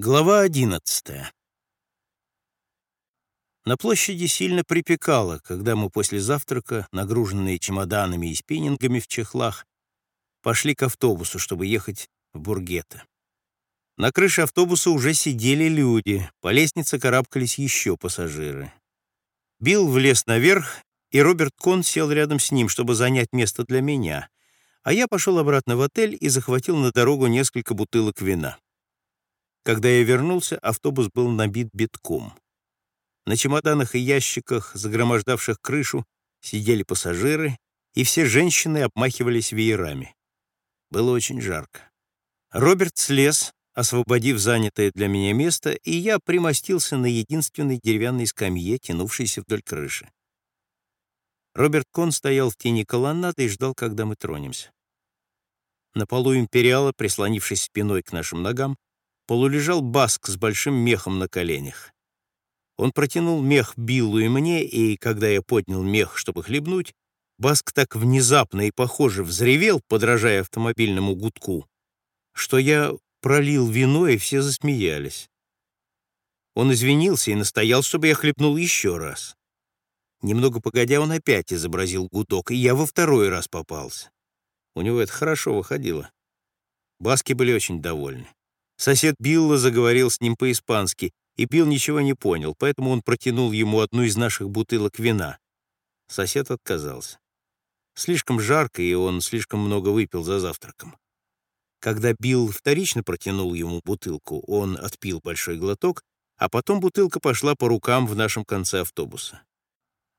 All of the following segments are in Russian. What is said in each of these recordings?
Глава одиннадцатая. На площади сильно припекало, когда мы после завтрака, нагруженные чемоданами и спиннингами в чехлах, пошли к автобусу, чтобы ехать в Бургета. На крыше автобуса уже сидели люди, по лестнице карабкались еще пассажиры. Билл влез наверх, и Роберт Кон сел рядом с ним, чтобы занять место для меня, а я пошел обратно в отель и захватил на дорогу несколько бутылок вина. Когда я вернулся, автобус был набит битком. На чемоданах и ящиках, загромождавших крышу, сидели пассажиры, и все женщины обмахивались веерами. Было очень жарко. Роберт слез, освободив занятое для меня место, и я примостился на единственной деревянной скамье, тянувшейся вдоль крыши. Роберт Кон стоял в тени колоннады и ждал, когда мы тронемся. На полу империала, прислонившись спиной к нашим ногам, полулежал Баск с большим мехом на коленях. Он протянул мех Биллу и мне, и когда я поднял мех, чтобы хлебнуть, Баск так внезапно и похоже взревел, подражая автомобильному гудку, что я пролил вино, и все засмеялись. Он извинился и настоял, чтобы я хлебнул еще раз. Немного погодя, он опять изобразил гудок, и я во второй раз попался. У него это хорошо выходило. Баски были очень довольны. Сосед Билла заговорил с ним по-испански, и Билл ничего не понял, поэтому он протянул ему одну из наших бутылок вина. Сосед отказался. Слишком жарко, и он слишком много выпил за завтраком. Когда Билл вторично протянул ему бутылку, он отпил большой глоток, а потом бутылка пошла по рукам в нашем конце автобуса.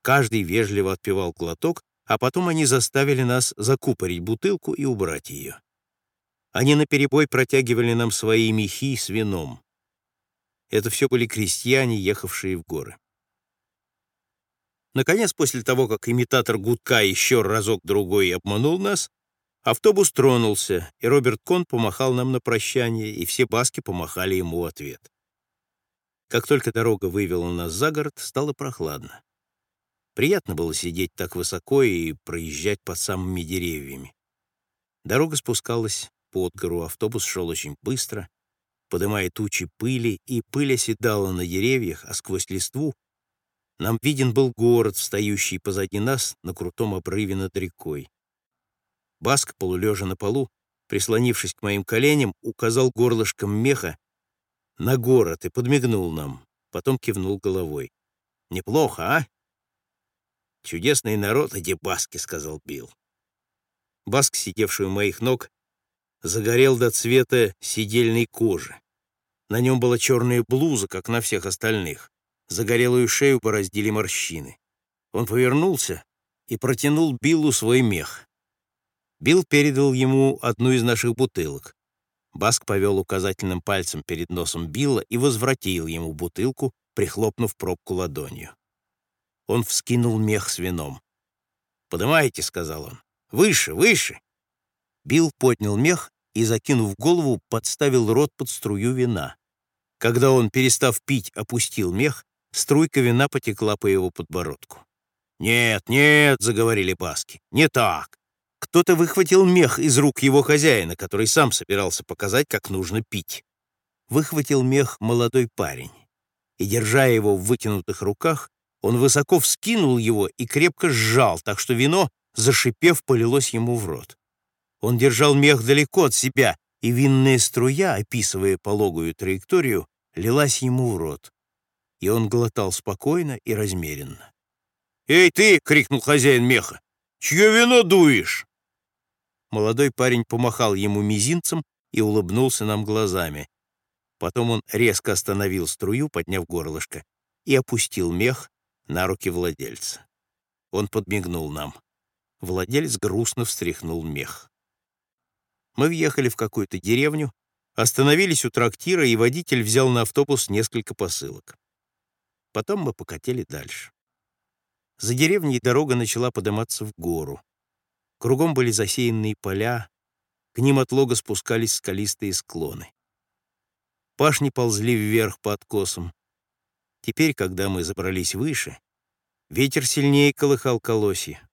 Каждый вежливо отпивал глоток, а потом они заставили нас закупорить бутылку и убрать ее. Они наперебой протягивали нам свои мехи с вином. Это все были крестьяне, ехавшие в горы. Наконец, после того, как имитатор гудка еще разок-другой обманул нас, автобус тронулся, и Роберт Кон помахал нам на прощание, и все баски помахали ему в ответ. Как только дорога вывела нас за город, стало прохладно. Приятно было сидеть так высоко и проезжать под самыми деревьями. Дорога спускалась под гору, автобус шел очень быстро, подымая тучи пыли, и пыль оседала на деревьях, а сквозь листву нам виден был город, встающий позади нас на крутом обрыве над рекой. Баск, полулежа на полу, прислонившись к моим коленям, указал горлышком меха на город и подмигнул нам, потом кивнул головой. «Неплохо, а?» «Чудесный народ эти баски», — сказал Билл. Баск, сидевший у моих ног, загорел до цвета сидельной кожи. На нем была черная блуза, как на всех остальных. Загорелую шею пораздили морщины. Он повернулся и протянул Биллу свой мех. Билл передал ему одну из наших бутылок. Баск повел указательным пальцем перед носом Билла и возвратил ему бутылку, прихлопнув пробку ладонью. Он вскинул мех с вином. «Подымайте», — сказал он. «Выше, выше!» Билл поднял мех и, закинув голову, подставил рот под струю вина. Когда он, перестав пить, опустил мех, струйка вина потекла по его подбородку. «Нет, нет», — заговорили баски, — «не так. Кто-то выхватил мех из рук его хозяина, который сам собирался показать, как нужно пить. Выхватил мех молодой парень, и, держа его в вытянутых руках, он высоко вскинул его и крепко сжал, так что вино, зашипев, полилось ему в рот. Он держал мех далеко от себя, и винная струя, описывая пологую траекторию, лилась ему в рот. И он глотал спокойно и размеренно. «Эй, ты!» — крикнул хозяин меха. «Чье вино дуешь?» Молодой парень помахал ему мизинцем и улыбнулся нам глазами. Потом он резко остановил струю, подняв горлышко, и опустил мех на руки владельца. Он подмигнул нам. Владелец грустно встряхнул мех. Мы въехали в какую-то деревню, остановились у трактира, и водитель взял на автобус несколько посылок. Потом мы покатили дальше. За деревней дорога начала подниматься в гору. Кругом были засеянные поля, к ним от лога спускались скалистые склоны. Пашни ползли вверх по откосам. Теперь, когда мы забрались выше, ветер сильнее колыхал колосья.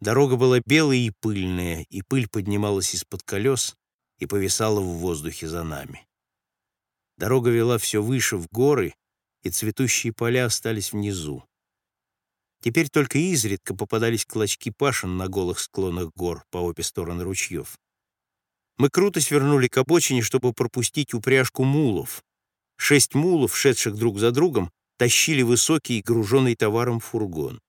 Дорога была белая и пыльная, и пыль поднималась из-под колес и повисала в воздухе за нами. Дорога вела все выше в горы, и цветущие поля остались внизу. Теперь только изредка попадались клочки пашин на голых склонах гор по обе стороны ручьев. Мы круто свернули к обочине, чтобы пропустить упряжку мулов. Шесть мулов, шедших друг за другом, тащили высокий, груженный товаром фургон.